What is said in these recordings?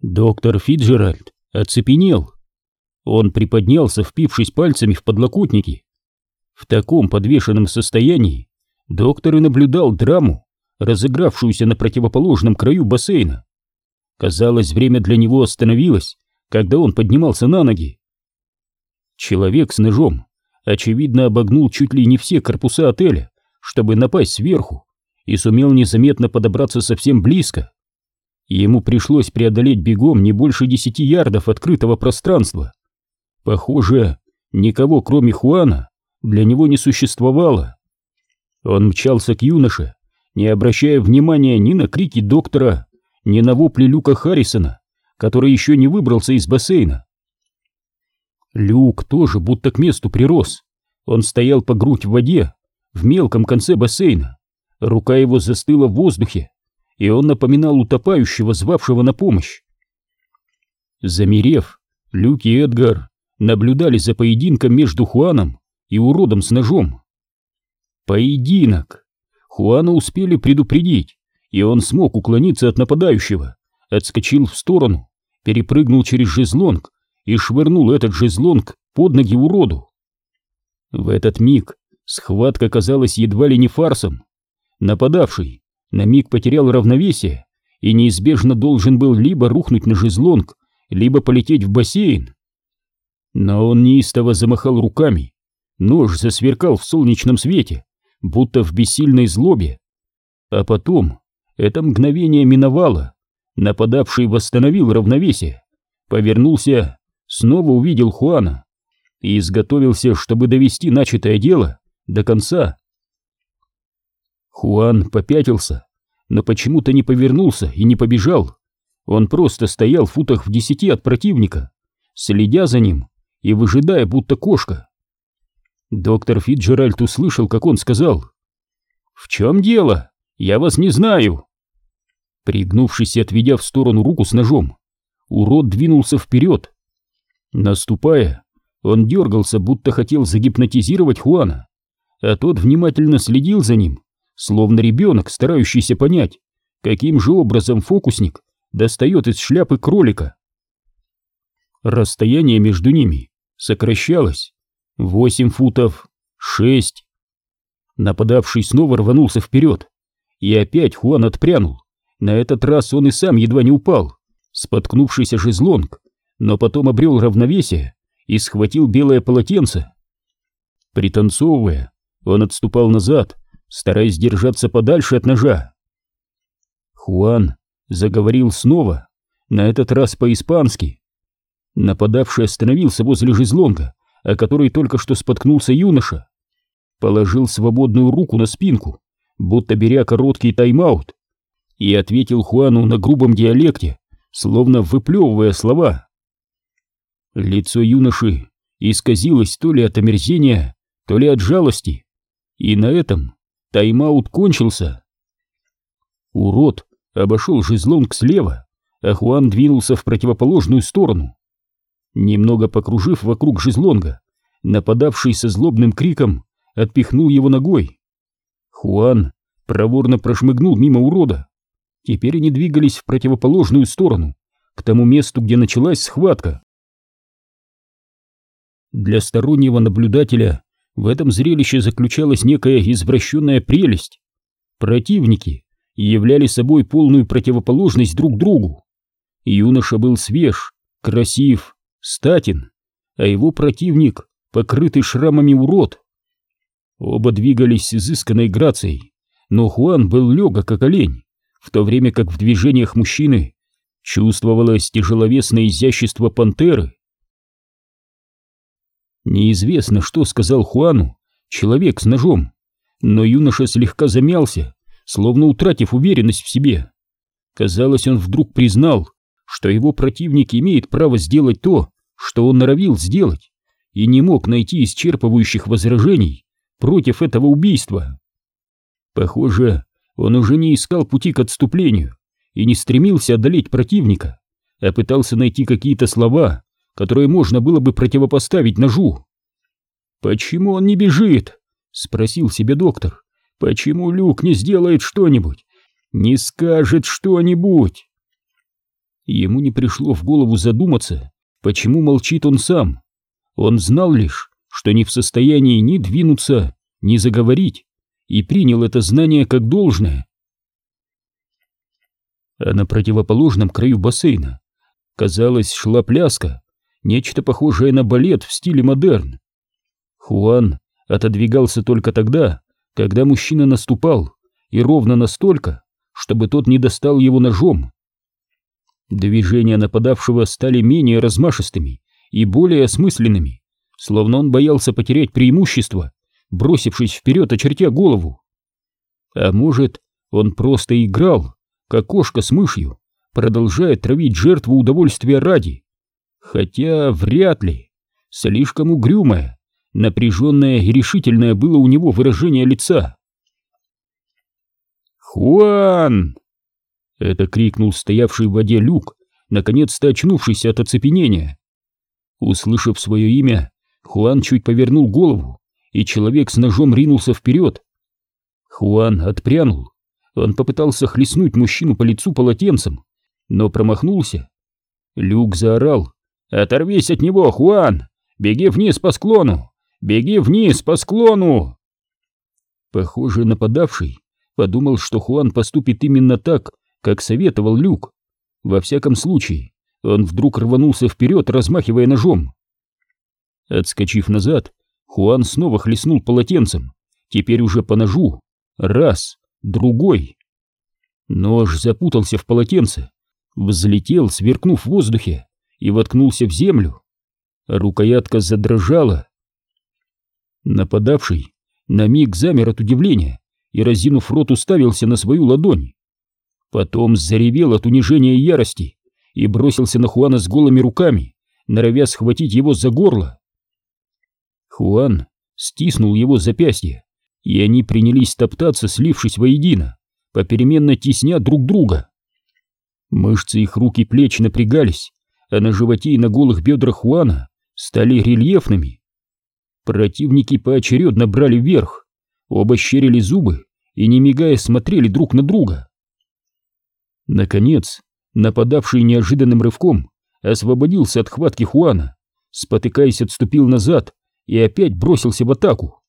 Доктор Фиджеральд оцепенел. Он приподнялся, впившись пальцами в подлокотники. В таком подвешенном состоянии доктор и наблюдал драму, разыгравшуюся на противоположном краю бассейна. Казалось, время для него остановилось, когда он поднимался на ноги. Человек с ножом, очевидно, обогнул чуть ли не все корпуса отеля, чтобы напасть сверху, и сумел незаметно подобраться совсем близко. Ему пришлось преодолеть бегом не больше десяти ярдов открытого пространства. Похоже, никого, кроме Хуана, для него не существовало. Он мчался к юноше, не обращая внимания ни на крики доктора, ни на вопли Люка Харрисона, который еще не выбрался из бассейна. Люк тоже будто к месту прирос. Он стоял по грудь в воде, в мелком конце бассейна. Рука его застыла в воздухе, и он напоминал утопающего, звавшего на помощь. Замерев, Люк и Эдгар наблюдали за поединком между Хуаном и уродом с ножом. Поединок! Хуана успели предупредить, и он смог уклониться от нападающего, отскочил в сторону, перепрыгнул через жезлонг и швырнул этот жезлонг под ноги уроду. В этот миг схватка казалась едва ли не фарсом. Нападавший на миг потерял равновесие и неизбежно должен был либо рухнуть на жезлонг, либо полететь в бассейн. Но он неистово замахал руками, нож засверкал в солнечном свете, будто в бессильной злобе. А потом это мгновение миновало, нападавший восстановил равновесие, повернулся, снова увидел Хуана и изготовился, чтобы довести начатое дело до конца. Хуан попятился, но почему-то не повернулся и не побежал. Он просто стоял в футах в десяти от противника, следя за ним и выжидая, будто кошка. Доктор Фитджеральд услышал, как он сказал. «В чем дело? Я вас не знаю!» Пригнувшись и отведя в сторону руку с ножом, урод двинулся вперед. Наступая, он дергался, будто хотел загипнотизировать Хуана, а тот внимательно следил за ним, словно ребенок, старающийся понять, каким же образом фокусник достает из шляпы кролика. Расстояние между ними сокращалось. Восемь футов, шесть. Нападавший снова рванулся вперед, и опять Хуан отпрянул. На этот раз он и сам едва не упал, споткнувшийся жезлонг, но потом обрел равновесие и схватил белое полотенце. Пританцовывая, он отступал назад, стараясь держаться подальше от ножа. Хуан заговорил снова, на этот раз по-испански. Нападавший остановился возле жезлонга, о которой только что споткнулся юноша. Положил свободную руку на спинку, будто беря короткий тайм-аут, и ответил Хуану на грубом диалекте, словно выплевывая слова. Лицо юноши исказилось то ли от омерзения, то ли от жалости, и на этом Тайм-аут кончился. Урод обошел жезлонг слева, а Хуан двинулся в противоположную сторону. Немного покружив вокруг жезлонга, нападавший со злобным криком отпихнул его ногой. Хуан проворно прошмыгнул мимо урода. Теперь они двигались в противоположную сторону, к тому месту, где началась схватка. Для стороннего наблюдателя в этом зрелище заключалась некая извращенная прелесть. Противники являли собой полную противоположность друг другу. Юноша был свеж, красив, статен, а его противник — покрытый шрамами урод. Оба двигались с изысканной грацией, но Хуан был легок, как олень, в то время как в движениях мужчины чувствовалось тяжеловесное изящество пантеры. Неизвестно, что сказал Хуану человек с ножом, но юноша слегка замялся, словно утратив уверенность в себе. Казалось, он вдруг признал, что его противник имеет право сделать то, что он норовил сделать, и не мог найти исчерпывающих возражений против этого убийства. Похоже, он уже не искал пути к отступлению и не стремился одолеть противника, а пытался найти какие-то слова, которые можно было бы противопоставить ножу. «Почему он не бежит?» — спросил себе доктор. «Почему Люк не сделает что-нибудь? Не скажет что-нибудь?» Ему не пришло в голову задуматься, почему молчит он сам. Он знал лишь, что не в состоянии ни двинуться, ни заговорить, и принял это знание как должное. А на противоположном краю бассейна, казалось, шла пляска, нечто похожее на балет в стиле модерн. Хуан отодвигался только тогда, когда мужчина наступал, и ровно настолько, чтобы тот не достал его ножом. Движения нападавшего стали менее размашистыми и более осмысленными, словно он боялся потерять преимущество, бросившись вперед, очертя голову. А может, он просто играл, как кошка с мышью, продолжая травить жертву удовольствия ради. Хотя вряд ли. Слишком угрюмое, напряженное и решительное было у него выражение лица. «Хуан!» — это крикнул стоявший в воде люк, наконец-то очнувшийся от оцепенения. Услышав свое имя, Хуан чуть повернул голову, и человек с ножом ринулся вперед. Хуан отпрянул. Он попытался хлестнуть мужчину по лицу полотенцем, но промахнулся. Люк заорал. «Оторвись от него, Хуан! Беги вниз по склону! Беги вниз по склону!» Похоже, нападавший подумал, что Хуан поступит именно так, как советовал Люк. Во всяком случае, он вдруг рванулся вперед, размахивая ножом. Отскочив назад, Хуан снова хлестнул полотенцем, теперь уже по ножу. Раз, другой. Нож запутался в полотенце, взлетел, сверкнув в воздухе, и воткнулся в землю. Рукоятка задрожала. Нападавший на миг замер от удивления и, разинув рот, уставился на свою ладонь. Потом заревел от унижения и ярости и бросился на Хуана с голыми руками, норовя схватить его за горло. Хуан стиснул его запястье, и они принялись топтаться, слившись воедино, попеременно тесня друг друга. Мышцы их рук и плеч напрягались, а на животе и на голых бедрах Хуана стали рельефными. Противники поочередно брали вверх, оба щерили зубы и, не мигая, смотрели друг на друга. Наконец, нападавший неожиданным рывком освободился от хватки Хуана, спотыкаясь, отступил назад и опять бросился в атаку.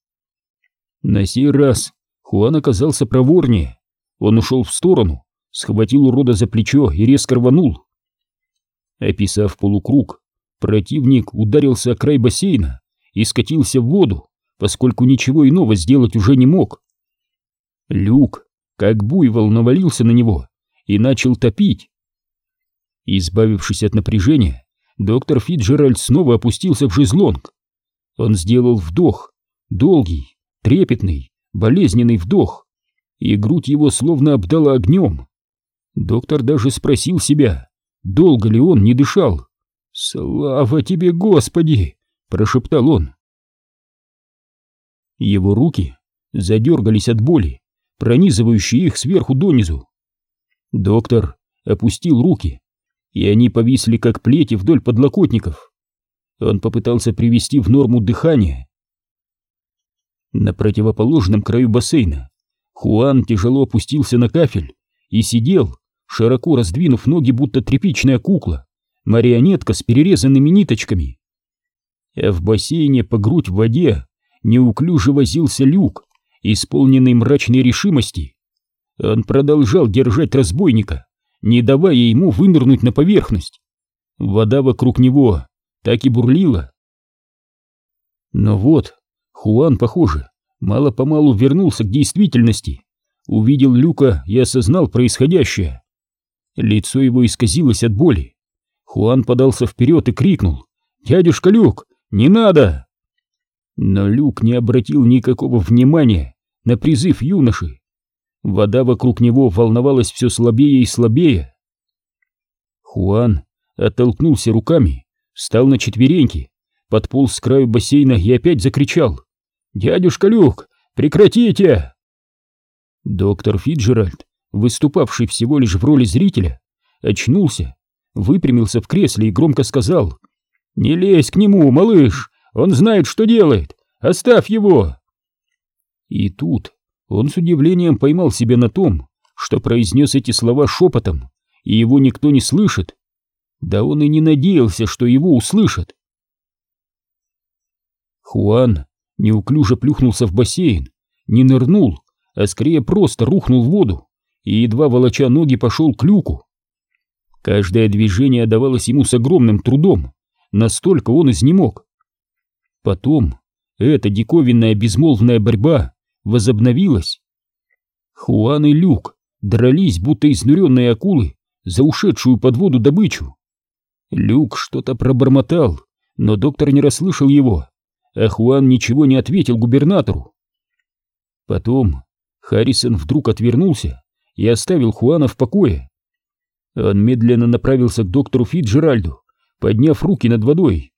На сей раз Хуан оказался проворнее. Он ушел в сторону, схватил урода за плечо и резко рванул. Описав полукруг, противник ударился о край бассейна и скатился в воду, поскольку ничего иного сделать уже не мог. Люк, как буйвол, навалился на него и начал топить. Избавившись от напряжения, доктор Фиджеральд снова опустился в жезлонг. Он сделал вдох, долгий, трепетный, болезненный вдох, и грудь его словно обдала огнем. Доктор даже спросил себя, долго ли он не дышал. «Слава тебе, Господи!» — прошептал он. Его руки задергались от боли, пронизывающей их сверху донизу. Доктор опустил руки, и они повисли как плети вдоль подлокотников. Он попытался привести в норму дыхание. На противоположном краю бассейна Хуан тяжело опустился на кафель и сидел, широко раздвинув ноги, будто тряпичная кукла, марионетка с перерезанными ниточками. А в бассейне по грудь в воде неуклюже возился люк, исполненный мрачной решимости. Он продолжал держать разбойника, не давая ему вынырнуть на поверхность. Вода вокруг него так и бурлила. Но вот, Хуан, похоже, мало-помалу вернулся к действительности, увидел Люка и осознал происходящее. Лицо его исказилось от боли. Хуан подался вперед и крикнул «Дядюшка Люк, не надо!» Но Люк не обратил никакого внимания на призыв юноши. Вода вокруг него волновалась все слабее и слабее. Хуан оттолкнулся руками, встал на четвереньки, подполз с краю бассейна и опять закричал «Дядюшка Люк, прекратите!» Доктор Фиджеральд выступавший всего лишь в роли зрителя, очнулся, выпрямился в кресле и громко сказал «Не лезь к нему, малыш, он знает, что делает, оставь его!» И тут он с удивлением поймал себя на том, что произнес эти слова шепотом, и его никто не слышит. Да он и не надеялся, что его услышат. Хуан неуклюже плюхнулся в бассейн, не нырнул, а скорее просто рухнул в воду и, едва волоча ноги, пошел к люку. Каждое движение давалось ему с огромным трудом, настолько он изнемог. Потом эта диковинная безмолвная борьба возобновилась. Хуан и Люк дрались, будто изнуренные акулы, за ушедшую под воду добычу. Люк что-то пробормотал, но доктор не расслышал его, а Хуан ничего не ответил губернатору. Потом Харрисон вдруг отвернулся и оставил Хуана в покое. Он медленно направился к доктору Фитджеральду, подняв руки над водой.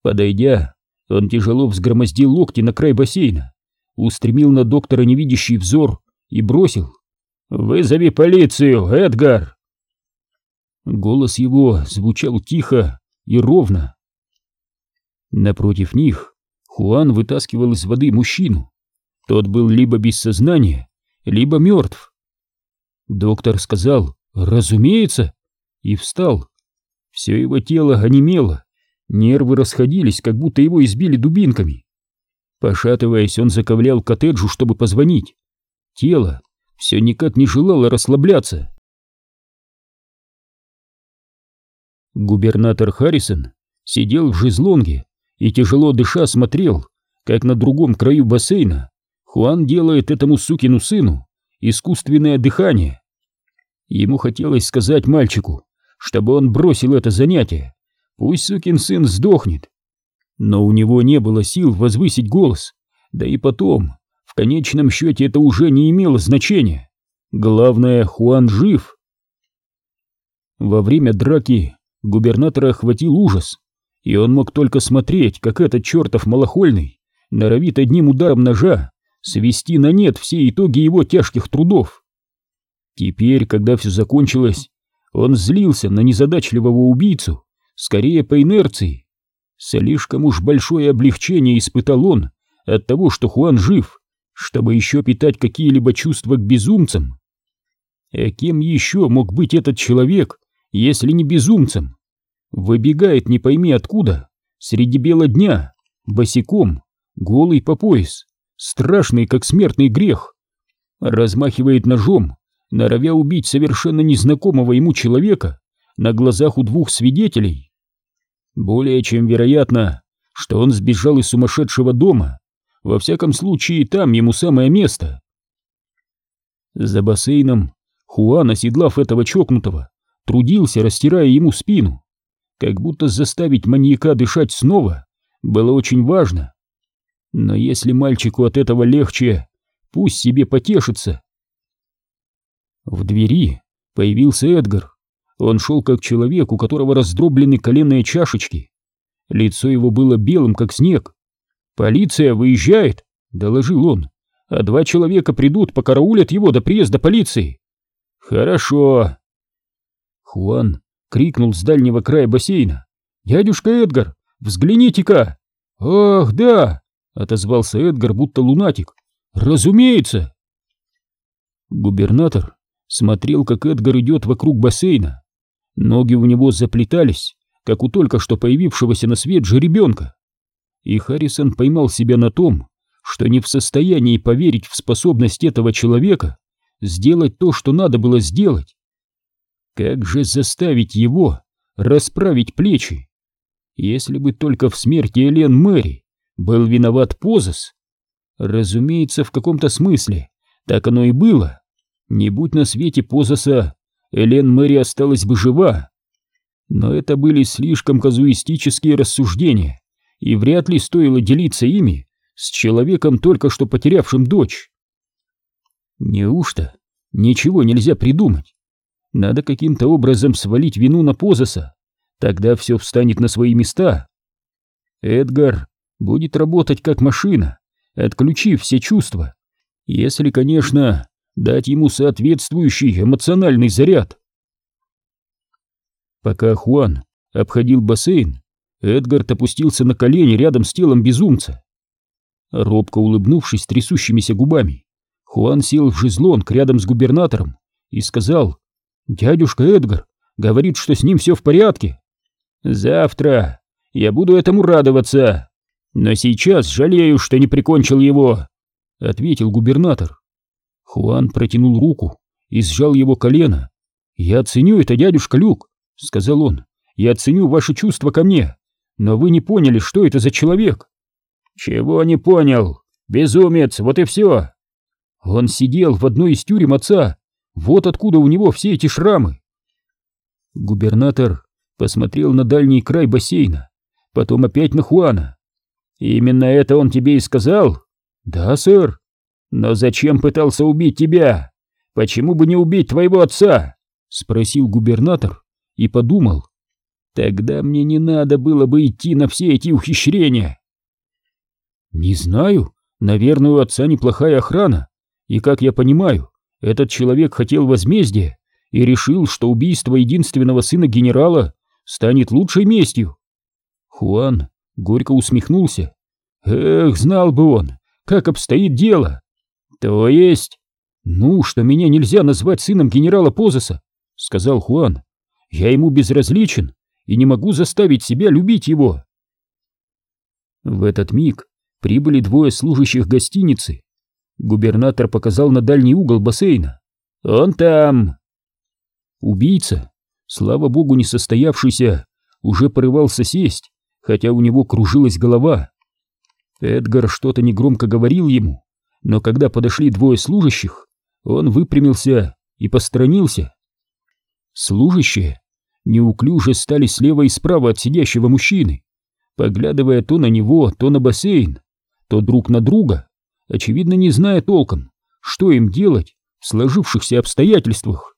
Подойдя, он тяжело взгромоздил локти на край бассейна, устремил на доктора невидящий взор и бросил «Вызови полицию, Эдгар!» Голос его звучал тихо и ровно. Напротив них Хуан вытаскивал из воды мужчину. Тот был либо без сознания, либо мертв. Доктор сказал «Разумеется!» и встал. Все его тело онемело, нервы расходились, как будто его избили дубинками. Пошатываясь, он заковылял к коттеджу, чтобы позвонить. Тело все никак не желало расслабляться. Губернатор Харрисон сидел в жезлонге и тяжело дыша смотрел, как на другом краю бассейна Хуан делает этому сукину сыну искусственное дыхание. Ему хотелось сказать мальчику, чтобы он бросил это занятие, пусть сукин сын сдохнет. Но у него не было сил возвысить голос, да и потом, в конечном счете это уже не имело значения. Главное, Хуан жив. Во время драки губернатора охватил ужас и он мог только смотреть, как этот чертов малохольный норовит одним ударом ножа свести на нет все итоги его тяжких трудов. Теперь, когда все закончилось, он злился на незадачливого убийцу, скорее по инерции. Слишком уж большое облегчение испытал он от того, что Хуан жив, чтобы еще питать какие-либо чувства к безумцам. А кем еще мог быть этот человек, если не безумцем? Выбегает не пойми откуда, среди бела дня, босиком, голый по пояс, страшный, как смертный грех. Размахивает ножом, норовя убить совершенно незнакомого ему человека на глазах у двух свидетелей. Более чем вероятно, что он сбежал из сумасшедшего дома, во всяком случае там ему самое место. За бассейном Хуан, оседлав этого чокнутого, трудился, растирая ему спину как будто заставить маньяка дышать снова было очень важно. Но если мальчику от этого легче, пусть себе потешится. В двери появился Эдгар. Он шел как человек, у которого раздроблены коленные чашечки. Лицо его было белым, как снег. «Полиция выезжает», — доложил он, — «а два человека придут, покараулят его до приезда полиции». «Хорошо». Хуан крикнул с дальнего края бассейна. «Дядюшка Эдгар, взгляните-ка!» «Ах, да!» — отозвался Эдгар, будто лунатик. «Разумеется!» Губернатор смотрел, как Эдгар идет вокруг бассейна. Ноги у него заплетались, как у только что появившегося на свет жеребенка. И Харрисон поймал себя на том, что не в состоянии поверить в способность этого человека сделать то, что надо было сделать. Как же заставить его расправить плечи? Если бы только в смерти Элен Мэри был виноват Позас. Разумеется, в каком-то смысле так оно и было. Не будь на свете Позаса, Элен Мэри осталась бы жива. Но это были слишком казуистические рассуждения, и вряд ли стоило делиться ими с человеком, только что потерявшим дочь. Неужто ничего нельзя придумать? Надо каким-то образом свалить вину на Позаса. Тогда все встанет на свои места. Эдгар будет работать как машина, отключив все чувства. Если, конечно, дать ему соответствующий эмоциональный заряд. Пока Хуан обходил бассейн, Эдгард опустился на колени рядом с телом безумца. Робко улыбнувшись трясущимися губами, Хуан сел в жезлонг рядом с губернатором и сказал «Дядюшка Эдгар, говорит, что с ним все в порядке. Завтра я буду этому радоваться, но сейчас жалею, что не прикончил его, ответил губернатор. Хуан протянул руку и сжал его колено. Я ценю это, дядюшка Люк, сказал он. Я ценю ваши чувства ко мне, но вы не поняли, что это за человек. Чего не понял? Безумец, вот и все. Он сидел в одной из тюрем отца. Вот откуда у него все эти шрамы. Губернатор посмотрел на дальний край бассейна, потом опять на Хуана. «Именно это он тебе и сказал?» «Да, сэр». «Но зачем пытался убить тебя? Почему бы не убить твоего отца?» Спросил губернатор и подумал. «Тогда мне не надо было бы идти на все эти ухищрения». «Не знаю. Наверное, у отца неплохая охрана. И, как я понимаю, этот человек хотел возмездия и решил, что убийство единственного сына генерала станет лучшей местью. Хуан горько усмехнулся. Эх, знал бы он, как обстоит дело. То есть... Ну, что меня нельзя назвать сыном генерала Позеса, сказал Хуан. Я ему безразличен и не могу заставить себя любить его. В этот миг прибыли двое служащих гостиницы. Губернатор показал на дальний угол бассейна. «Он там!» Убийца, слава богу не состоявшийся, уже порывался сесть, хотя у него кружилась голова. Эдгар что-то негромко говорил ему, но когда подошли двое служащих, он выпрямился и постранился. Служащие неуклюже стали слева и справа от сидящего мужчины, поглядывая то на него, то на бассейн, то друг на друга, очевидно не зная толком, что им делать в сложившихся обстоятельствах.